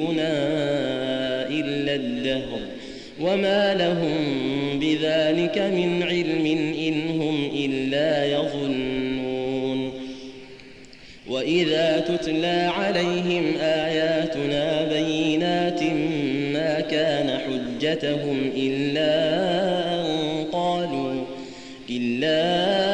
يهلكنا إلا الدهر وما لهم بذلك من علم إن هم إلا يظنون وإذا تتلى عليهم آياتنا بينات ما كان حجتهم إلا أن قالوا إلا أن